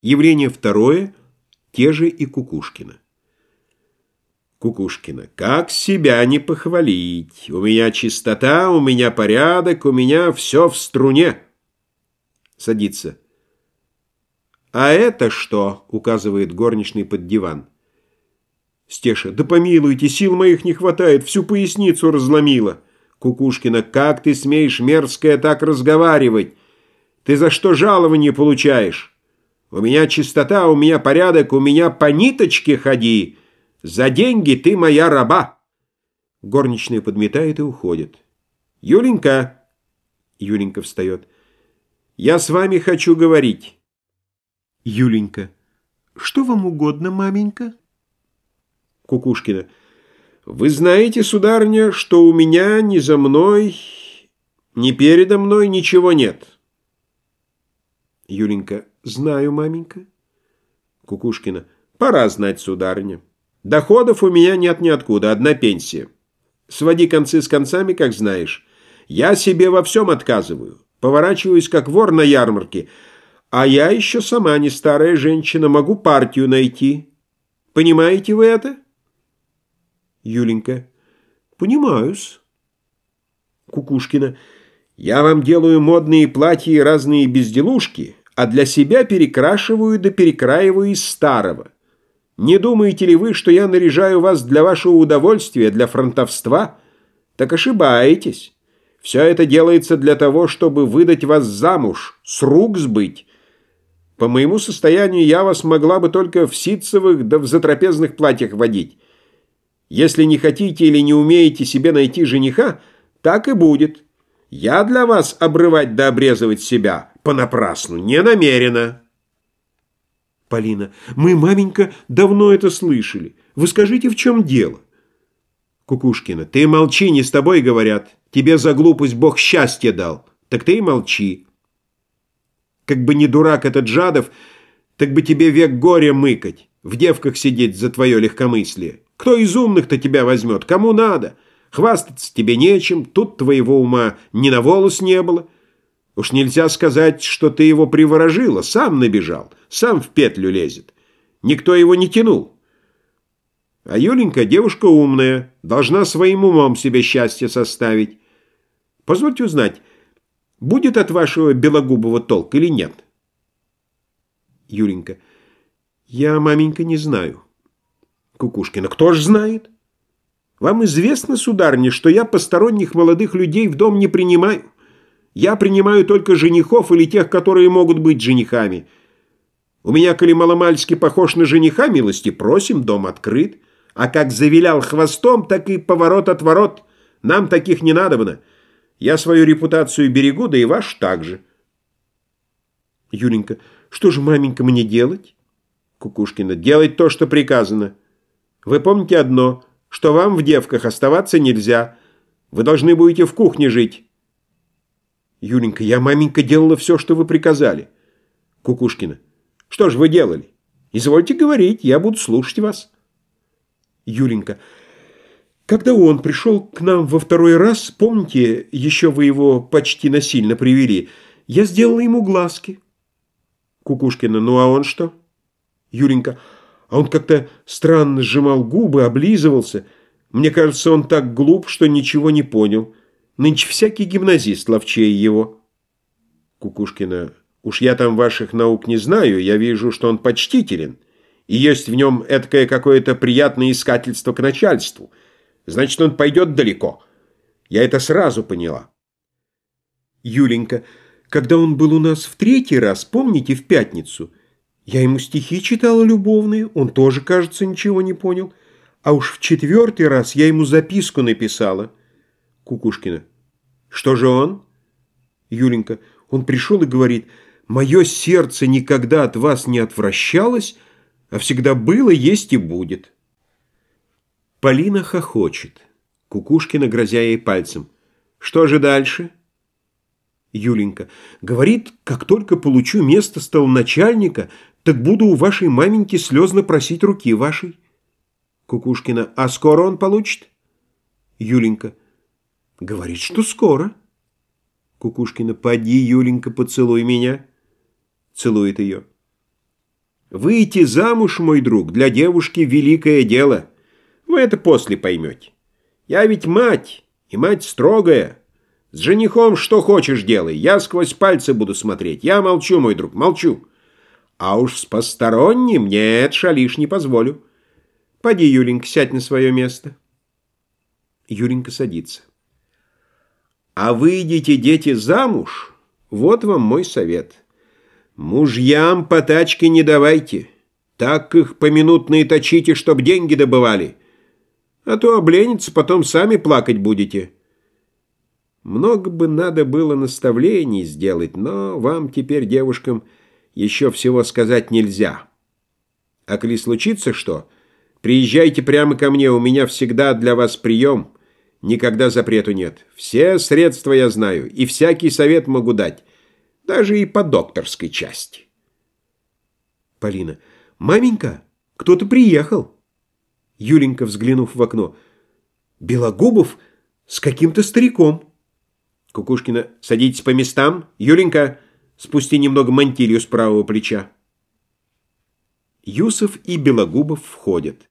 Явление второе, те же и Кукушкина. Кукушкина. Как себя не похвалить? У меня чистота, у меня порядок, у меня все в струне. Садится. А это что? Указывает горничный под диван. Стеша. Да помилуйте, сил моих не хватает, всю поясницу разломила. Кукушкина. Как ты смеешь, мерзкая, так разговаривать? Ты за что жалование получаешь? У меня чистота, у меня порядок, у меня по ниточке ходи. За деньги ты моя раба. Горничная подметает и уходит. Юленька. Юленька встает. Я с вами хочу говорить. Юленька. Что вам угодно, маменька? Кукушкина. Вы знаете, сударыня, что у меня ни за мной, ни передо мной ничего нет. Юленька. Знаю, маменька. Кукушкина. Пора знать, сударыня. Доходов у меня нет ниоткуда, одна пенсия. Своди концы с концами, как знаешь. Я себе во всем отказываю. Поворачиваюсь, как вор на ярмарке. А я еще сама не старая женщина, могу партию найти. Понимаете вы это? Юленька. Понимаю-с. Кукушкина. Я вам делаю модные платья и разные безделушки, а для себя перекрашиваю да перекраиваю из старого. Не думаете ли вы, что я наряжаю вас для вашего удовольствия, для фронтовства? Так ошибаетесь. Все это делается для того, чтобы выдать вас замуж, с рук сбыть. По моему состоянию я вас могла бы только в ситцевых да в затрапезных платьях водить. Если не хотите или не умеете себе найти жениха, так и будет. Я для вас обрывать да обрезывать себя понапрасну не намерена. Полина. Мы, маменька, давно это слышали. Вы скажите, в чем дело? Кукушкина. Ты молчи, не с тобой говорят. Тебе за глупость Бог счастье дал. Так ты и молчи. Как бы не дурак этот Жадов, так бы тебе век горя мыкать, в девках сидеть за твое легкомыслие. Кто из умных-то тебя возьмет? Кому надо? Хвастаться тебе нечем, тут твоего ума ни на волос не было. Уж нельзя сказать, что ты его приворожила, сам набежал, сам в петлю лезет. Никто его не тянул. А Юленька девушка умная, должна своим умом себе счастье составить. Позвольте узнать, будет от вашего белогубого толк или нет? Юленька. Я, маменька, не знаю. Кукушкина. Кто ж знает? Вам известно, сударыня, что я посторонних молодых людей в дом не принимаю. Я принимаю только женихов или тех, которые могут быть женихами. У меня, коли маломальски похож на жениха, милости просим, дом открыт. А как завилял хвостом, так и поворот-отворот. Нам таких не надобно. Я свою репутацию берегу, да и ваш также. Юленька, что же, маменька, мне делать? Кукушкина, делать то, что приказано. Вы помните одно, что вам в девках оставаться нельзя. Вы должны будете в кухне жить. Юленька, я, маменька, делала все, что вы приказали. Кукушкина. Что же вы делали? Извольте говорить, я буду слушать вас. Юленька. Когда он пришел к нам во второй раз, помните, еще вы его почти насильно привели, я сделала ему глазки. Кукушкина. Ну, а он что? Юленька. А он как-то странно сжимал губы, облизывался. Мне кажется, он так глуп, что ничего не понял. Нынче всякий гимназист ловчее его. Кукушкина. Уж я там ваших наук не знаю, я вижу, что он почтителен. И есть в нем эткое какое-то приятное искательство к начальству. Значит, он пойдет далеко. Я это сразу поняла. Юленька, когда он был у нас в третий раз, помните, в пятницу, я ему стихи читала любовные, он тоже, кажется, ничего не понял. А уж в четвертый раз я ему записку написала. Кукушкина. Что же он? Юленька. Он пришел и говорит, «Мое сердце никогда от вас не отвращалось, а всегда было, есть и будет». Полина хохочет. Кукушкина, грозя ей пальцем. «Что же дальше?» Юленька. «Говорит, как только получу место столоначальника, так буду у вашей маменьки слезно просить руки вашей». Кукушкина. «А скоро он получит?» Юленька. Говорит, что скоро. Кукушкина, поди, Юленька, поцелуй меня. Целует ее. Выйти замуж, мой друг, для девушки великое дело. Вы это после поймете. Я ведь мать, и мать строгая. С женихом что хочешь делай, я сквозь пальцы буду смотреть. Я молчу, мой друг, молчу. А уж с посторонним нет, шалиш не позволю. Поди, Юленька, сядь на свое место. Юленька садится. А выйдите, дети, замуж, вот вам мой совет. Мужьям по тачке не давайте, так их поминутно и точите, чтоб деньги добывали. А то облениться, потом сами плакать будете. Много бы надо было наставлений сделать, но вам теперь, девушкам, еще всего сказать нельзя. А коли случится что, приезжайте прямо ко мне, у меня всегда для вас прием, никогда запрету нет. Все средства я знаю, и всякий совет могу дать, даже и по докторской части. Полина. «Маменька, кто-то приехал!» Юленька, взглянув в окно. «Белогубов с каким-то стариком!» Кукушкина. «Садитесь по местам. Юленька, спусти немного мантилью с правого плеча». Юсов и Белогубов входят.